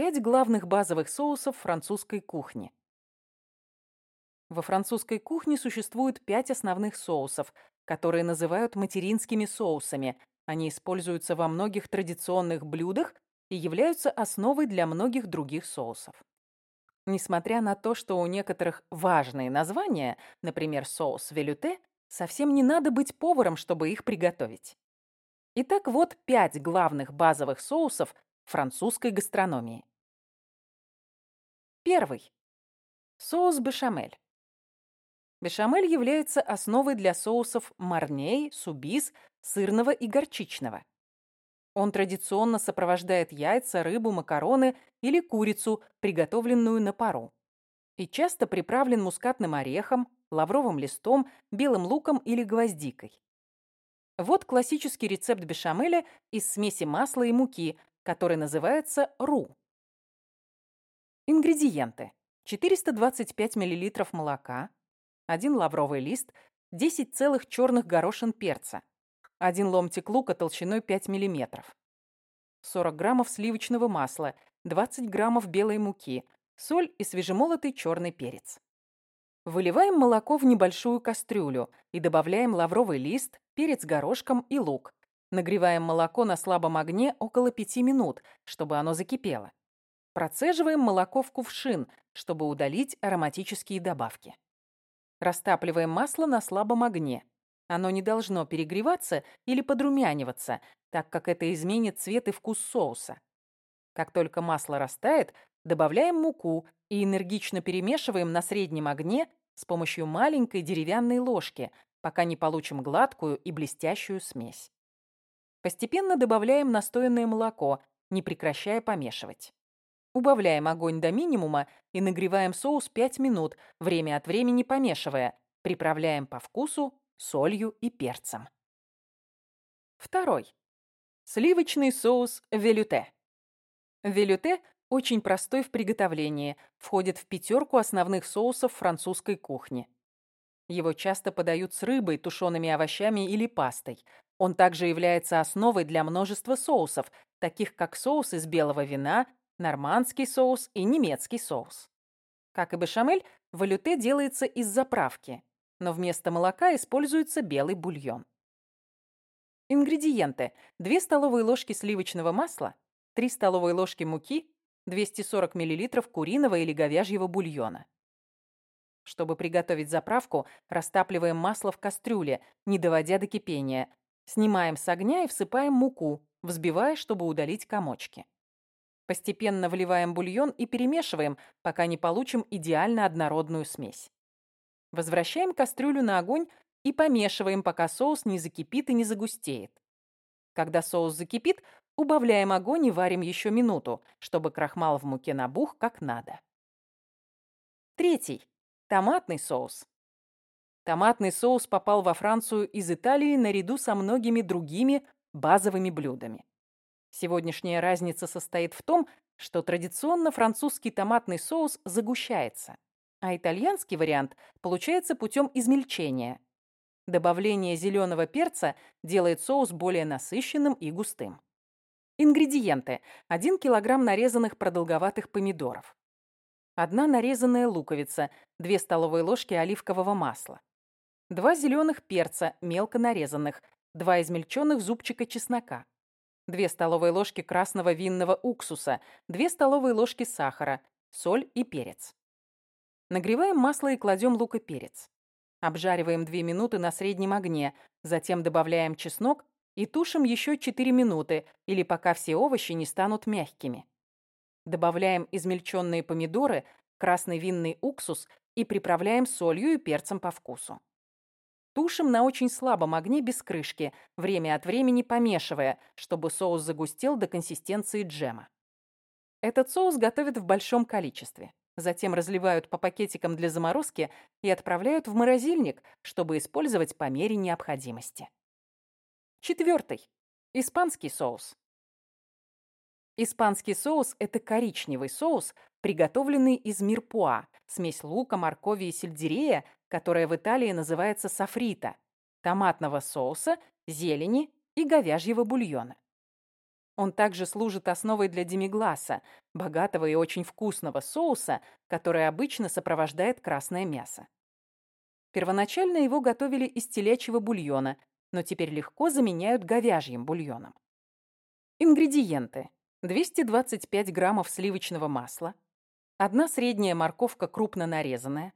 Пять главных базовых соусов французской кухни. Во французской кухне существует пять основных соусов, которые называют материнскими соусами. Они используются во многих традиционных блюдах и являются основой для многих других соусов. Несмотря на то, что у некоторых важные названия, например, соус велюте, совсем не надо быть поваром, чтобы их приготовить. Итак, вот пять главных базовых соусов французской гастрономии. Первый. Соус бешамель. Бешамель является основой для соусов марней, субис, сырного и горчичного. Он традиционно сопровождает яйца, рыбу, макароны или курицу, приготовленную на пару. И часто приправлен мускатным орехом, лавровым листом, белым луком или гвоздикой. Вот классический рецепт бешамеля из смеси масла и муки, который называется ру. Ингредиенты. 425 мл молока, 1 лавровый лист, 10 целых черных горошин перца, 1 ломтик лука толщиной 5 мм, 40 граммов сливочного масла, 20 граммов белой муки, соль и свежемолотый черный перец. Выливаем молоко в небольшую кастрюлю и добавляем лавровый лист, перец горошком и лук. Нагреваем молоко на слабом огне около 5 минут, чтобы оно закипело. Процеживаем молоко в кувшин, чтобы удалить ароматические добавки. Растапливаем масло на слабом огне. Оно не должно перегреваться или подрумяниваться, так как это изменит цвет и вкус соуса. Как только масло растает, добавляем муку и энергично перемешиваем на среднем огне с помощью маленькой деревянной ложки, пока не получим гладкую и блестящую смесь. Постепенно добавляем настоянное молоко, не прекращая помешивать. Убавляем огонь до минимума и нагреваем соус 5 минут, время от времени помешивая. Приправляем по вкусу солью и перцем. Второй. Сливочный соус велюте. Велюте очень простой в приготовлении, входит в пятерку основных соусов французской кухни. Его часто подают с рыбой, тушеными овощами или пастой. Он также является основой для множества соусов, таких как соус из белого вина, нормандский соус и немецкий соус. Как и бешамель, валюте делается из заправки, но вместо молока используется белый бульон. Ингредиенты. 2 столовые ложки сливочного масла, 3 столовые ложки муки, 240 мл куриного или говяжьего бульона. Чтобы приготовить заправку, растапливаем масло в кастрюле, не доводя до кипения. Снимаем с огня и всыпаем муку, взбивая, чтобы удалить комочки. Постепенно вливаем бульон и перемешиваем, пока не получим идеально однородную смесь. Возвращаем кастрюлю на огонь и помешиваем, пока соус не закипит и не загустеет. Когда соус закипит, убавляем огонь и варим еще минуту, чтобы крахмал в муке набух как надо. Третий. Томатный соус. Томатный соус попал во Францию из Италии наряду со многими другими базовыми блюдами. Сегодняшняя разница состоит в том, что традиционно французский томатный соус загущается, а итальянский вариант получается путем измельчения. Добавление зеленого перца делает соус более насыщенным и густым. Ингредиенты. 1 кг нарезанных продолговатых помидоров. 1 нарезанная луковица, 2 столовые ложки оливкового масла. 2 зеленых перца, мелко нарезанных, 2 измельченных зубчика чеснока, 2 столовые ложки красного винного уксуса, 2 столовые ложки сахара, соль и перец. Нагреваем масло и кладем лук и перец. Обжариваем 2 минуты на среднем огне, затем добавляем чеснок и тушим еще 4 минуты или пока все овощи не станут мягкими. Добавляем измельченные помидоры, красный винный уксус и приправляем солью и перцем по вкусу. Тушим на очень слабом огне без крышки, время от времени помешивая, чтобы соус загустел до консистенции джема. Этот соус готовят в большом количестве. Затем разливают по пакетикам для заморозки и отправляют в морозильник, чтобы использовать по мере необходимости. Четвертый. Испанский соус. Испанский соус – это коричневый соус, приготовленный из мирпуа, смесь лука, моркови и сельдерея, которая в Италии называется софрита, томатного соуса, зелени и говяжьего бульона. Он также служит основой для демигласа, богатого и очень вкусного соуса, который обычно сопровождает красное мясо. Первоначально его готовили из телячьего бульона, но теперь легко заменяют говяжьим бульоном. Ингредиенты. 225 граммов сливочного масла, одна средняя морковка крупно нарезанная,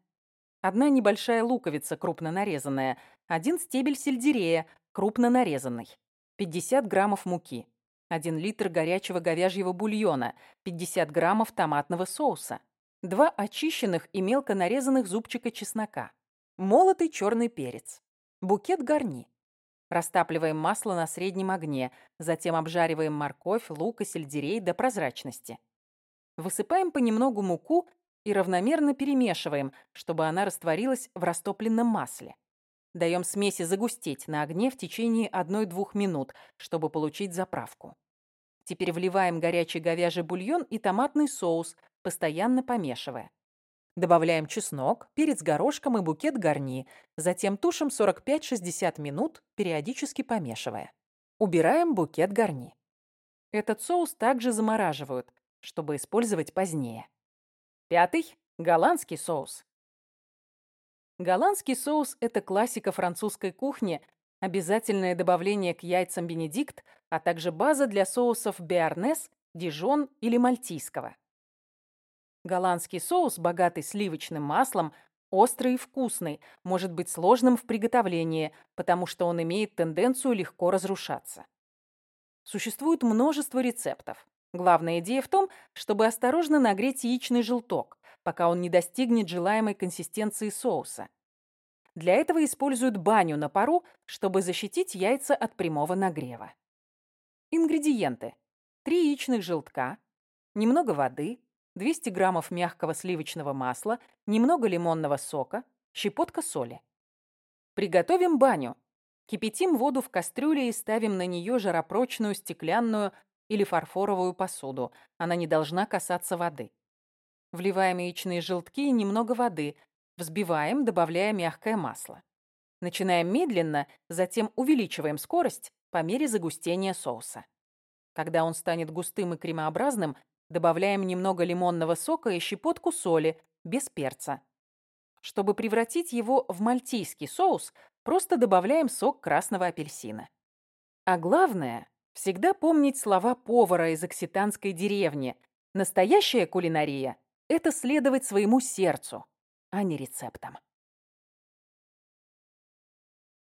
одна небольшая луковица крупно нарезанная, один стебель сельдерея крупно нарезанный, 50 граммов муки, 1 литр горячего говяжьего бульона, 50 граммов томатного соуса, 2 очищенных и мелко нарезанных зубчика чеснока, молотый черный перец, букет гарни. Растапливаем масло на среднем огне, затем обжариваем морковь, лук и сельдерей до прозрачности. Высыпаем понемногу муку и равномерно перемешиваем, чтобы она растворилась в растопленном масле. Даем смеси загустеть на огне в течение 1-2 минут, чтобы получить заправку. Теперь вливаем горячий говяжий бульон и томатный соус, постоянно помешивая. Добавляем чеснок, перец горошком и букет гарни, затем тушим 45-60 минут, периодически помешивая. Убираем букет гарни. Этот соус также замораживают, чтобы использовать позднее. Пятый – голландский соус. Голландский соус – это классика французской кухни, обязательное добавление к яйцам бенедикт, а также база для соусов беарнес, дижон или мальтийского. Голландский соус, богатый сливочным маслом, острый и вкусный, может быть сложным в приготовлении, потому что он имеет тенденцию легко разрушаться. Существует множество рецептов. Главная идея в том, чтобы осторожно нагреть яичный желток, пока он не достигнет желаемой консистенции соуса. Для этого используют баню на пару, чтобы защитить яйца от прямого нагрева. Ингредиенты. 3 яичных желтка, немного воды, 200 граммов мягкого сливочного масла, немного лимонного сока, щепотка соли. Приготовим баню. Кипятим воду в кастрюле и ставим на нее жаропрочную стеклянную или фарфоровую посуду. Она не должна касаться воды. Вливаем яичные желтки и немного воды. Взбиваем, добавляя мягкое масло. Начинаем медленно, затем увеличиваем скорость по мере загустения соуса. Когда он станет густым и кремообразным, добавляем немного лимонного сока и щепотку соли, без перца. Чтобы превратить его в мальтийский соус, просто добавляем сок красного апельсина. А главное, всегда помнить слова повара из окситанской деревни. Настоящая кулинария – это следовать своему сердцу, а не рецептам.